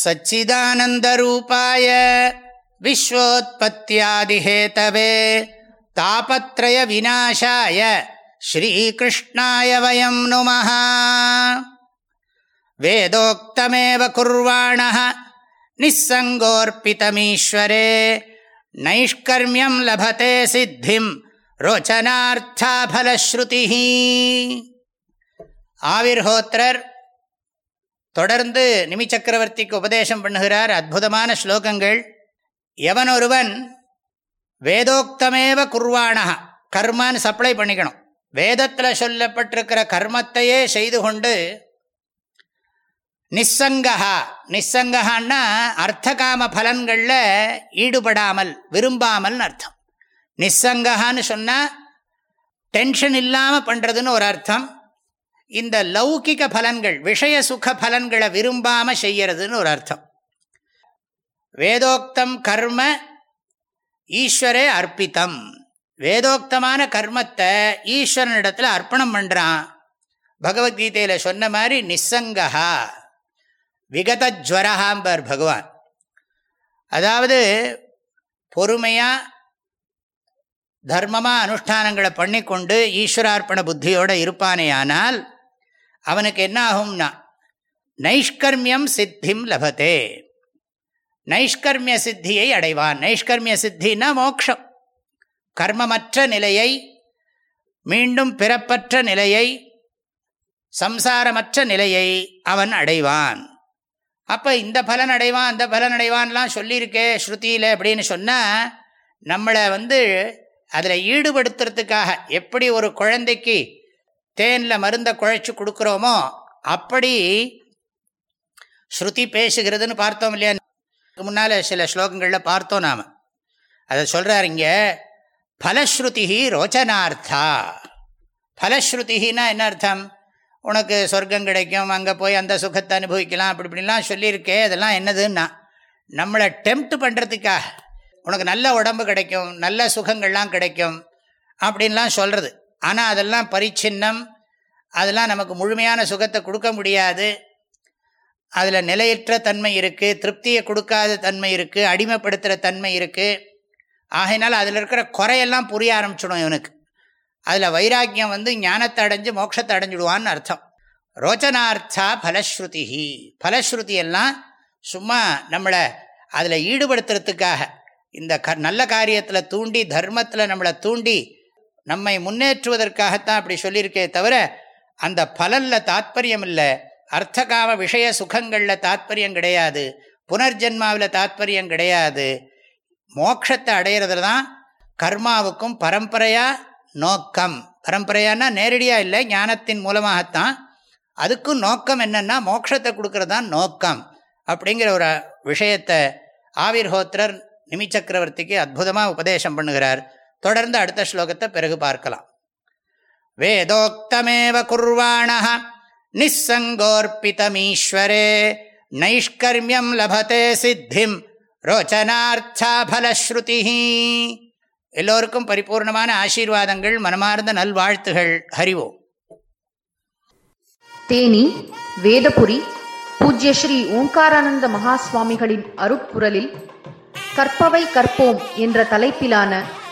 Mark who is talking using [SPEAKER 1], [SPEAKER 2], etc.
[SPEAKER 1] सच्चिदानन्दरूपाय विश्वोत्पत्त्यादिहेतवे तापत्रयविनाशाय श्रीकृष्णाय वयं नुमः वेदोक्तमेव कुर्वाणः निःसङ्गोऽर्पितमीश्वरे नैष्कर्म्यं लभते सिद्धिं रोचनार्थाफलश्रुतिः आविर्होत्रर् தொடர்ந்து நிமிச்சக்கரவர்த்திக்கு உபதேசம் பண்ணுகிறார் அற்புதமான ஸ்லோகங்கள். எவனொருவன் வேதோக்தமேவ குர்வாணா கர்மான்னு சப்ளை பண்ணிக்கணும். வேதத்தில் சொல்லப்பட்டிருக்கிற கர்மத்தையே செய்து கொண்டு நிசங்கா நிசங்ககான்னா அர்த்தகாம பலன்களில் ஈடுபடாமல் விரும்பாமல்னு அர்த்தம். நிசங்ககான்னு சொன்னால் டென்ஷன் இல்லாமல் பண்ணுறதுன்னு ஒரு அர்த்தம். இந்த லௌகிக பலன்கள் விஷய சுக பலன்களை விரும்பாமல் செய்யறதுன்னு ஒரு அர்த்தம். வேதோக்தம் கர்ம ஈஸ்வரே அர்ப்பித்தம். வேதோக்தமான கர்மத்தை ஈஸ்வரனிடத்தில் அர்ப்பணம் பண்ணுறான் பகவத்கீதையில் சொன்ன மாதிரி நிசங்கா விகதஜ்வரஹாம்பர் பகவான். அதாவது பொறுமையாக தர்மமாக அனுஷ்டானங்களை பண்ணிக்கொண்டு ஈஸ்வரார்ப்பண புத்தியோடு இருப்பானேயானால் அவனுக்கு என்ன ஆகும்னா நைஷ்கர்மியம் சித்திம் லபத்தே நைஷ்கர்மிய சித்தியை அடைவான். நைஷ்கர்மிய சித்தின்னா மோக்ஷம். கர்மமற்ற நிலையை மீண்டும் பிறப்பற்ற நிலையை சம்சாரமற்ற நிலையை அவன் அடைவான். அப்போ இந்த பலன் அடைவான் அந்த பலன் அடைவான்லாம் சொல்லியிருக்கே ஸ்ருதியில் அப்படின்னு சொன்னால் நம்மளை வந்து அதில் ஈடுபடுத்துறதுக்காக எப்படி ஒரு குழந்தைக்கு தேனில் மருந்தை குழைச்சி கொடுக்குறோமோ அப்படி ஸ்ருதி பேசுகிறதுன்னு பார்த்தோம் இல்லையா? முன்னால் சில ஸ்லோகங்களில் பார்த்தோம் நாம். அதை சொல்கிறார் இங்கே பலஸ்ருதி ரோச்சனார்த்தா. பலஸ்ருதினா என்ன அர்த்தம்? உனக்கு சொர்க்கம் கிடைக்கும் அங்கே போய் அந்த சுகத்தை அனுபவிக்கலாம் அப்படி இப்படிலாம் சொல்லியிருக்கே அதெல்லாம் என்னதுன்னா நம்மளை டெம்ப்ட் பண்ணுறதுக்காக உனக்கு நல்ல உடம்பு கிடைக்கும் நல்ல சுகங்கள்லாம் கிடைக்கும் அப்படின்லாம் சொல்கிறது ஆனால் அதெல்லாம் பரிச்சின்னம். அதெல்லாம் நமக்கு முழுமையான சுகத்தை கொடுக்க முடியாது. அதில் நிலையற்ற தன்மை இருக்குது திருப்தியை கொடுக்காத தன்மை இருக்குது அடிமைப்படுத்துகிற தன்மை இருக்குது ஆகையினால் அதில் இருக்கிற குறையெல்லாம் புரிய ஆரம்பிச்சிடும் இவனுக்கு. அதில் வைராக்கியம் வந்து ஞானத்தை அடைஞ்சு மோட்சத்தை அடைஞ்சிடுவான்னு அர்த்தம். ரோச்சனார்த்தா ஃபலஸ்ருதி பலஸ்ருதி எல்லாம் சும்மா நம்மளை அதில் ஈடுபடுத்துறதுக்காக இந்த க நல்ல காரியத்தில் தூண்டி தர்மத்தில் நம்மளை தூண்டி நம்மை முன்னேற்றுவதற்காகத்தான் அப்படி சொல்லியிருக்கே தவிர அந்த பலனில் தாத்பரியம் இல்லை அர்த்தகாம விஷய சுகங்களில் தாத்பரியம் கிடையாது. புனர்ஜென்மாவில் தாத்பரியம் கிடையாது. மோட்சத்தை அடையிறதுல தான் கர்மாவுக்கும் பரம்பரையாக நோக்கம். பரம்பரையானா நேரடியாக இல்லை ஞானத்தின் மூலமாகத்தான். அதுக்கும் நோக்கம் என்னென்னா மோட்சத்தை கொடுக்கறதான் நோக்கம். அப்படிங்கிற ஒரு விஷயத்தை ஆவிர்ஹோத்ரர் நிமிச்சக்கரவர்த்திக்கு அற்புதமாக உபதேசம் பண்ணுகிறார். தொடர்ந்து அடுத்த ஸ்லோகத்தை பிறகு பார்க்கலாம். வேதோக்தமேவ குர்வாண நிசங்கோர்பிதமீஸ்வரே நைஷ்கர்மியம் லபத்தே சித்திம் ரோச்சனார்த்தாபலஸ்ருதி எல்லோருக்கும் பரிபூர்ணமான ஆசீர்வாதங்கள் மனமார்ந்த நல்வாழ்த்துகள். ஹரிவோம்
[SPEAKER 2] தேனி வேதபுரி பூஜ்ய ஸ்ரீ ஓங்காரானந்த மகாஸ்வாமிகளின் கற்பவை கற்போம் என்ற தலைப்பிலான